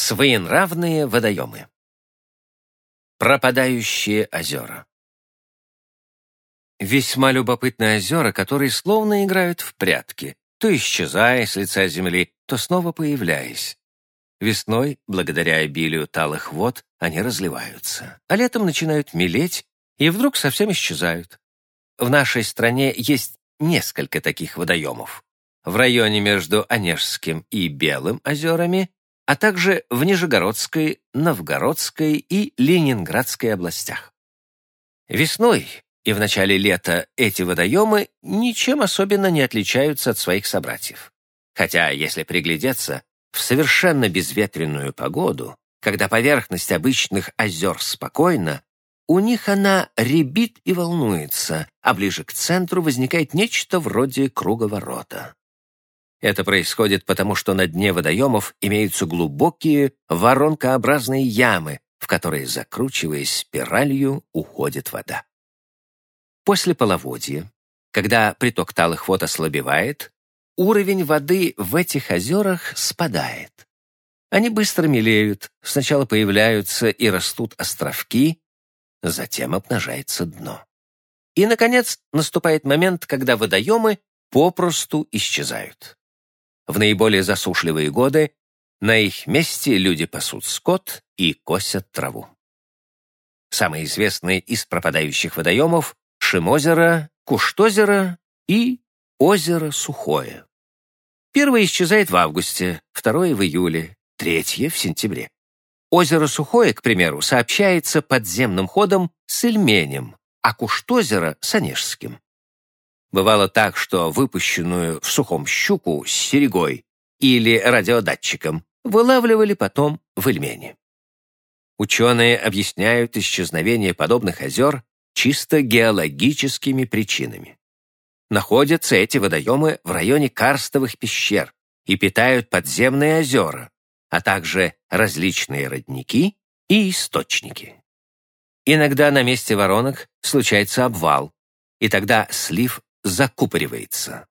Своенравные водоемы. Пропадающие озера. Весьма любопытные озера, которые словно играют в прятки, то исчезая с лица земли, то снова появляясь. Весной, благодаря обилию талых вод, они разливаются, а летом начинают мелеть и вдруг совсем исчезают. В нашей стране есть несколько таких водоемов. В районе между Онежским и Белым озерами а также в Нижегородской, Новгородской и Ленинградской областях. Весной и в начале лета эти водоемы ничем особенно не отличаются от своих собратьев. Хотя, если приглядеться, в совершенно безветренную погоду, когда поверхность обычных озер спокойна, у них она ребит и волнуется, а ближе к центру возникает нечто вроде круговорота. Это происходит потому, что на дне водоемов имеются глубокие воронкообразные ямы, в которые, закручиваясь спиралью, уходит вода. После половодья, когда приток талых вод ослабевает, уровень воды в этих озерах спадает. Они быстро мелеют, сначала появляются и растут островки, затем обнажается дно. И, наконец, наступает момент, когда водоемы попросту исчезают. В наиболее засушливые годы на их месте люди пасут скот и косят траву. Самые известные из пропадающих водоемов — Шимозеро, Куштозеро и озеро Сухое. Первое исчезает в августе, второе — в июле, третье — в сентябре. Озеро Сухое, к примеру, сообщается подземным ходом с Ильменем, а Куштозеро — с Онежским. Бывало так, что выпущенную в сухом щуку с серегой или радиодатчиком вылавливали потом в Эльмене. Ученые объясняют исчезновение подобных озер чисто геологическими причинами. Находятся эти водоемы в районе карстовых пещер и питают подземные озера, а также различные родники и источники. Иногда на месте воронок случается обвал, и тогда слив закупоривается.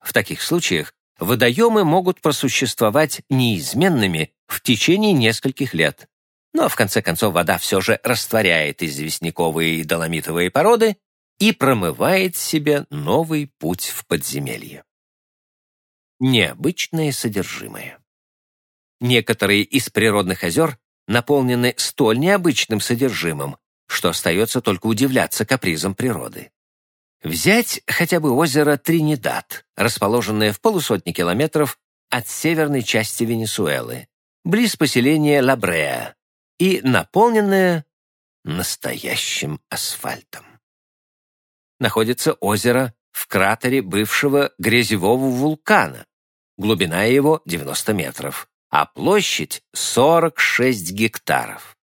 В таких случаях водоемы могут просуществовать неизменными в течение нескольких лет. Но в конце концов вода все же растворяет известняковые и доломитовые породы и промывает себе новый путь в подземелье. Необычное содержимое. Некоторые из природных озер наполнены столь необычным содержимым, что остается только удивляться капризам природы. Взять хотя бы озеро Тринидад, расположенное в полусотни километров от северной части Венесуэлы, близ поселения Лабреа, и наполненное настоящим асфальтом. Находится озеро в кратере бывшего грязевого вулкана. Глубина его 90 метров, а площадь 46 гектаров.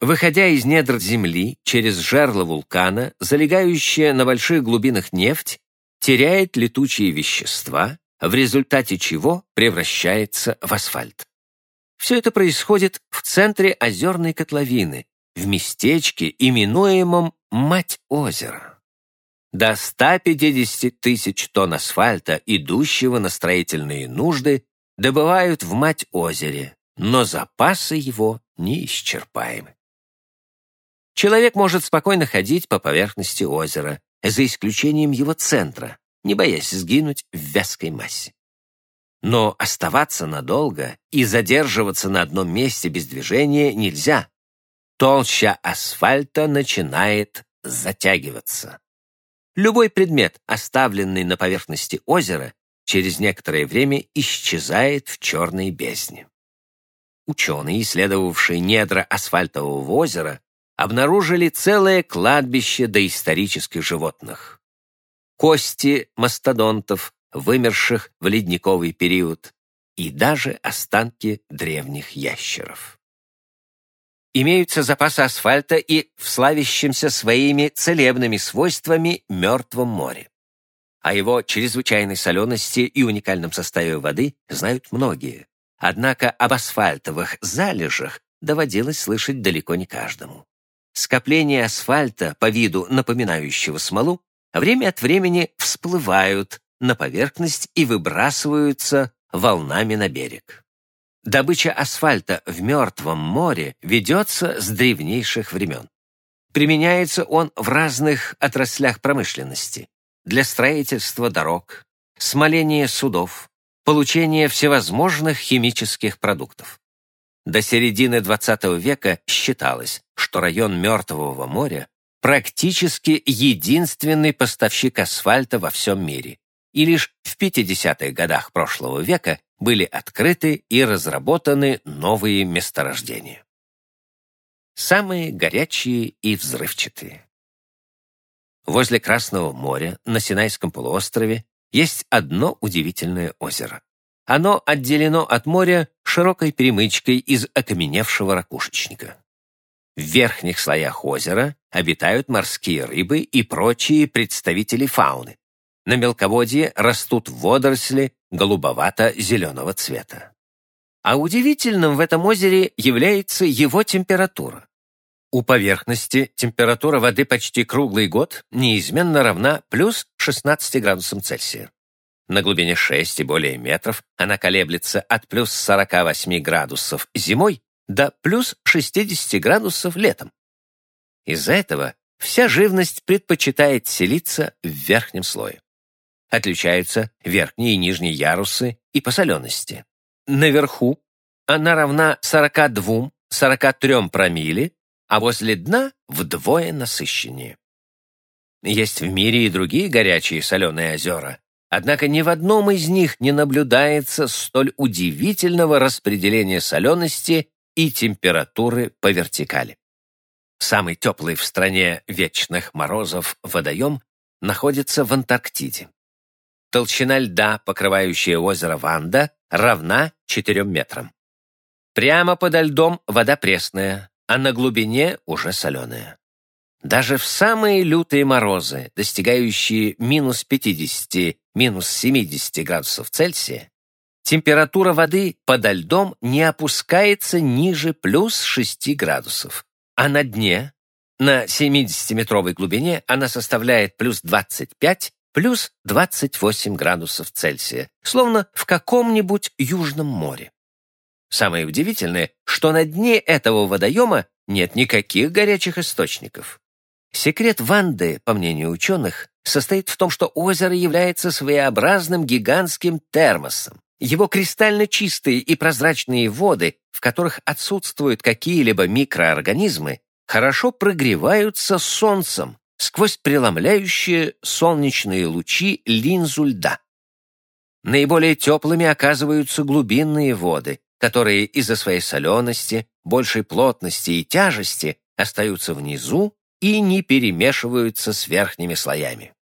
Выходя из недр земли через жерло вулкана, залегающая на больших глубинах нефть теряет летучие вещества, в результате чего превращается в асфальт. Все это происходит в центре озерной котловины, в местечке, именуемом Мать озера. До 150 тысяч тонн асфальта, идущего на строительные нужды, добывают в Мать озере, но запасы его неисчерпаемы. Человек может спокойно ходить по поверхности озера, за исключением его центра, не боясь сгинуть в вязкой массе. Но оставаться надолго и задерживаться на одном месте без движения нельзя. Толща асфальта начинает затягиваться. Любой предмет, оставленный на поверхности озера, через некоторое время исчезает в черной бездне. Ученые, исследовавшие недра асфальтового озера, обнаружили целое кладбище доисторических животных. Кости мастодонтов, вымерших в ледниковый период, и даже останки древних ящеров. Имеются запасы асфальта и в славящемся своими целебными свойствами Мертвом море. О его чрезвычайной солености и уникальном составе воды знают многие. Однако об асфальтовых залежах доводилось слышать далеко не каждому. Скопления асфальта, по виду напоминающего смолу, время от времени всплывают на поверхность и выбрасываются волнами на берег. Добыча асфальта в Мертвом море ведется с древнейших времен. Применяется он в разных отраслях промышленности. Для строительства дорог, смоления судов, получения всевозможных химических продуктов. До середины XX века считалось, что район Мертвого моря практически единственный поставщик асфальта во всем мире. И лишь в 50-х годах прошлого века были открыты и разработаны новые месторождения. Самые горячие и взрывчатые. Возле Красного моря на Синайском полуострове есть одно удивительное озеро. Оно отделено от моря широкой перемычкой из окаменевшего ракушечника. В верхних слоях озера обитают морские рыбы и прочие представители фауны. На мелководье растут водоросли голубовато-зеленого цвета. А удивительным в этом озере является его температура. У поверхности температура воды почти круглый год неизменно равна плюс 16 градусам Цельсия. На глубине 6 и более метров она колеблется от плюс 48 градусов зимой до плюс 60 градусов летом. Из-за этого вся живность предпочитает селиться в верхнем слое. Отличаются верхние и нижние ярусы и по солености. Наверху она равна 42-43 промилле, а возле дна вдвое насыщеннее. Есть в мире и другие горячие соленые озера, однако ни в одном из них не наблюдается столь удивительного распределения солености и температуры по вертикали. Самый теплый в стране вечных морозов водоем находится в Антарктиде. Толщина льда, покрывающая озеро Ванда, равна 4 метрам. Прямо подо льдом вода пресная, а на глубине уже соленая. Даже в самые лютые морозы, достигающие минус 50, минус 70 градусов Цельсия, температура воды подо льдом не опускается ниже плюс 6 градусов, а на дне, на 70-метровой глубине, она составляет плюс 25, плюс 28 градусов Цельсия, словно в каком-нибудь Южном море. Самое удивительное, что на дне этого водоема нет никаких горячих источников. Секрет Ванды, по мнению ученых, состоит в том, что озеро является своеобразным гигантским термосом. Его кристально чистые и прозрачные воды, в которых отсутствуют какие-либо микроорганизмы, хорошо прогреваются солнцем сквозь преломляющие солнечные лучи линзу льда. Наиболее теплыми оказываются глубинные воды, которые из-за своей солености, большей плотности и тяжести остаются внизу и не перемешиваются с верхними слоями.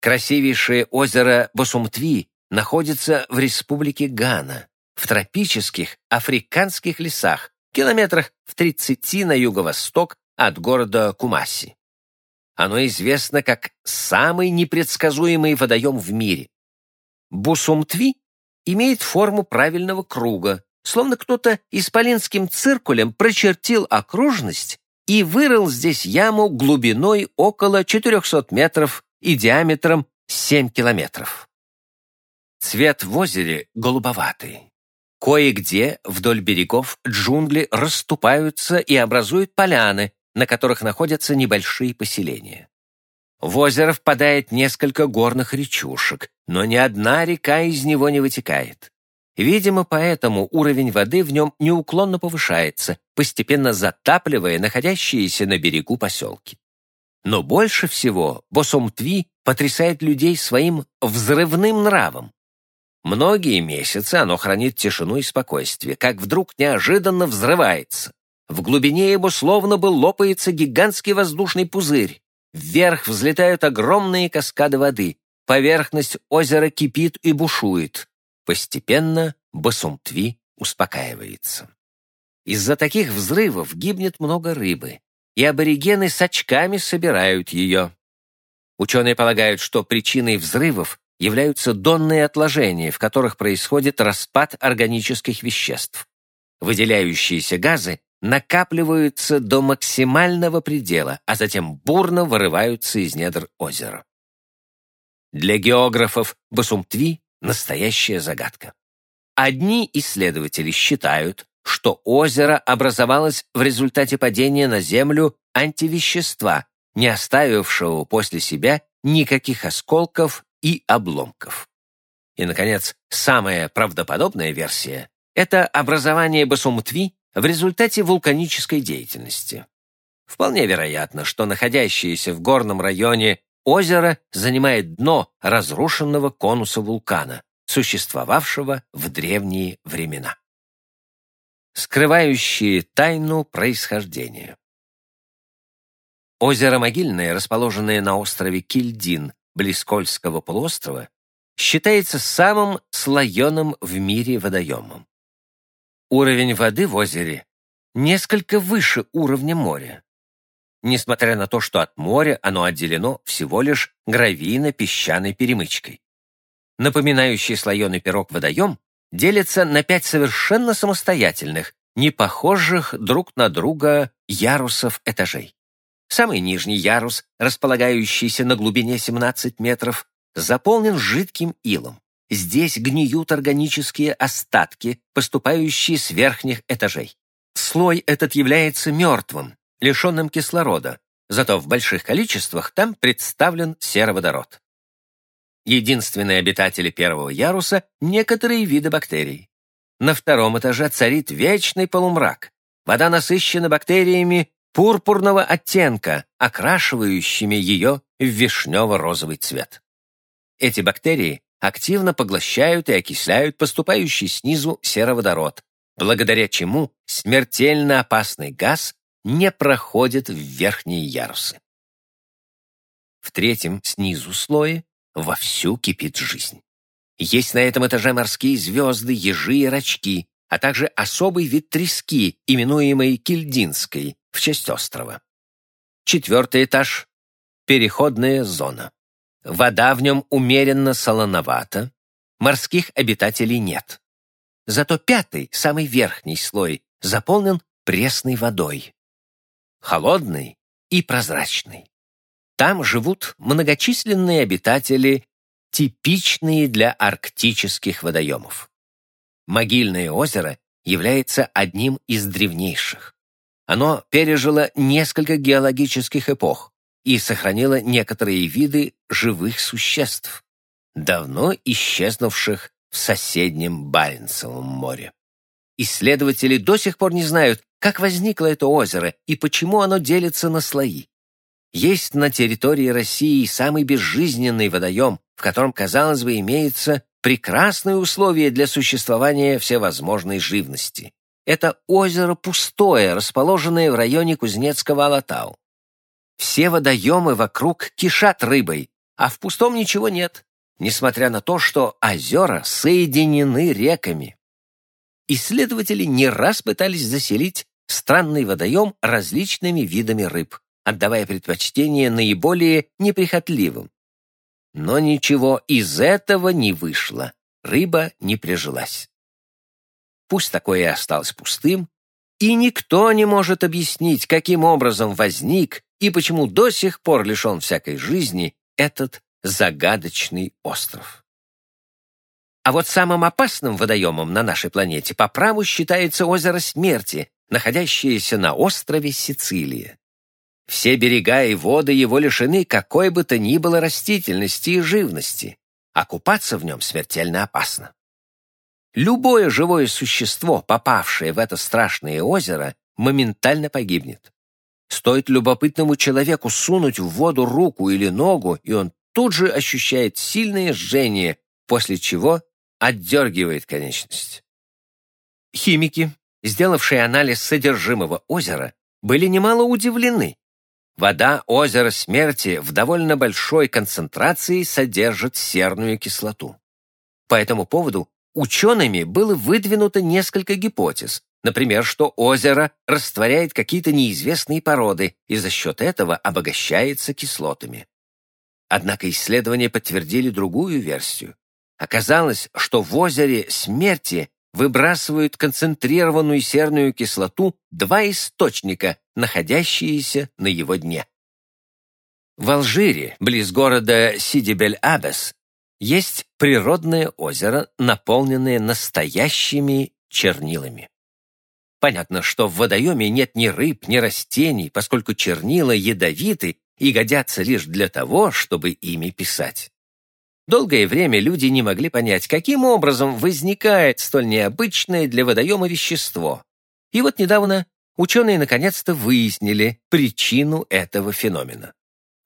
Красивейшее озеро Босумтви находится в республике Гана, в тропических африканских лесах, километрах в 30 на юго-восток от города Кумаси. Оно известно как самый непредсказуемый водоем в мире. Бусумтви имеет форму правильного круга, словно кто-то исполинским циркулем прочертил окружность и вырыл здесь яму глубиной около 400 метров и диаметром 7 километров. Цвет в озере голубоватый. Кое-где вдоль берегов джунгли расступаются и образуют поляны, на которых находятся небольшие поселения. В озеро впадает несколько горных речушек, но ни одна река из него не вытекает. Видимо, поэтому уровень воды в нем неуклонно повышается, постепенно затапливая находящиеся на берегу поселки. Но больше всего Босумтви потрясает людей своим взрывным нравом. Многие месяцы оно хранит тишину и спокойствие, как вдруг неожиданно взрывается. В глубине его словно бы лопается гигантский воздушный пузырь. Вверх взлетают огромные каскады воды. Поверхность озера кипит и бушует. Постепенно Басумтви успокаивается. Из-за таких взрывов гибнет много рыбы, и аборигены с очками собирают ее. Ученые полагают, что причиной взрывов являются донные отложения, в которых происходит распад органических веществ. Выделяющиеся газы накапливаются до максимального предела, а затем бурно вырываются из недр озера. Для географов Басумтви — настоящая загадка. Одни исследователи считают, что озеро образовалось в результате падения на Землю антивещества, не оставившего после себя никаких осколков и обломков. И, наконец, самая правдоподобная версия — это образование басумтви в результате вулканической деятельности. Вполне вероятно, что находящееся в горном районе озеро занимает дно разрушенного конуса вулкана, существовавшего в древние времена. Скрывающие тайну происхождения. Озеро Могильное, расположенное на острове Кильдин, близ Кольского полуострова, считается самым слоеным в мире водоемом. Уровень воды в озере несколько выше уровня моря. Несмотря на то, что от моря оно отделено всего лишь гравийно-песчаной перемычкой. Напоминающий слоеный пирог водоем делится на пять совершенно самостоятельных, не похожих друг на друга ярусов этажей. Самый нижний ярус, располагающийся на глубине 17 метров, заполнен жидким илом. Здесь гниют органические остатки, поступающие с верхних этажей. Слой этот является мертвым, лишенным кислорода, зато в больших количествах там представлен сероводород. Единственные обитатели первого яруса — некоторые виды бактерий. На втором этаже царит вечный полумрак. Вода насыщена бактериями пурпурного оттенка, окрашивающими ее в вишнево-розовый цвет. Эти бактерии активно поглощают и окисляют поступающий снизу сероводород, благодаря чему смертельно опасный газ не проходит в верхние ярусы. В третьем, снизу слое, вовсю кипит жизнь. Есть на этом этаже морские звезды, ежи и рачки, а также особый вид трески, именуемый Кильдинской, в честь острова. Четвертый этаж — переходная зона. Вода в нем умеренно солоновата, морских обитателей нет. Зато пятый, самый верхний слой, заполнен пресной водой. Холодный и прозрачный. Там живут многочисленные обитатели, типичные для арктических водоемов. Могильное озеро является одним из древнейших. Оно пережило несколько геологических эпох и сохранило некоторые виды живых существ, давно исчезнувших в соседнем Баренцевом море. Исследователи до сих пор не знают, как возникло это озеро и почему оно делится на слои. Есть на территории России самый безжизненный водоем, в котором, казалось бы, имеются прекрасные условия для существования всевозможной живности. Это озеро пустое, расположенное в районе Кузнецкого Алатау. Все водоемы вокруг кишат рыбой, а в пустом ничего нет, несмотря на то, что озера соединены реками. Исследователи не раз пытались заселить странный водоем различными видами рыб, отдавая предпочтение наиболее неприхотливым. Но ничего из этого не вышло, рыба не прижилась. Пусть такое и осталось пустым, и никто не может объяснить, каким образом возник и почему до сих пор лишен всякой жизни этот загадочный остров. А вот самым опасным водоемом на нашей планете по праву считается озеро Смерти, находящееся на острове Сицилия. Все берега и воды его лишены какой бы то ни было растительности и живности, а купаться в нем смертельно опасно. Любое живое существо, попавшее в это страшное озеро, моментально погибнет. Стоит любопытному человеку сунуть в воду руку или ногу, и он тут же ощущает сильное жжение, после чего отдергивает конечность. Химики, сделавшие анализ содержимого озера, были немало удивлены. Вода озера Смерти в довольно большой концентрации содержит серную кислоту. По этому поводу Учеными было выдвинуто несколько гипотез, например, что озеро растворяет какие-то неизвестные породы и за счет этого обогащается кислотами. Однако исследования подтвердили другую версию. Оказалось, что в озере смерти выбрасывают концентрированную серную кислоту два источника, находящиеся на его дне. В Алжире, близ города Сидибель-Абес, есть природное озеро, наполненное настоящими чернилами. Понятно, что в водоеме нет ни рыб, ни растений, поскольку чернила ядовиты и годятся лишь для того, чтобы ими писать. Долгое время люди не могли понять, каким образом возникает столь необычное для водоема вещество. И вот недавно ученые наконец-то выяснили причину этого феномена.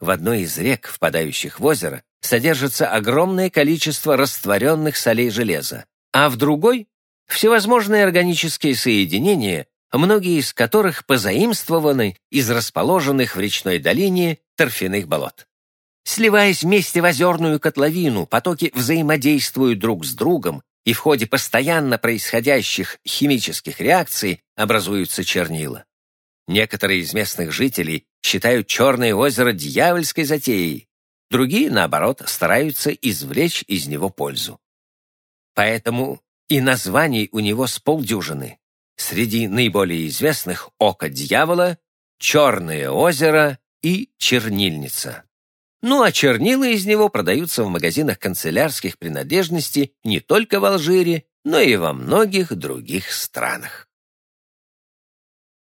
В одной из рек, впадающих в озеро, содержится огромное количество растворенных солей железа, а в другой — всевозможные органические соединения, многие из которых позаимствованы из расположенных в речной долине торфяных болот. Сливаясь вместе в озерную котловину, потоки взаимодействуют друг с другом, и в ходе постоянно происходящих химических реакций образуются чернила. Некоторые из местных жителей считают Черное озеро дьявольской затеей, другие, наоборот, стараются извлечь из него пользу. Поэтому и названий у него с полдюжины. Среди наиболее известных «Око дьявола», «Черное озеро» и «Чернильница». Ну а чернила из него продаются в магазинах канцелярских принадлежностей не только в Алжире, но и во многих других странах.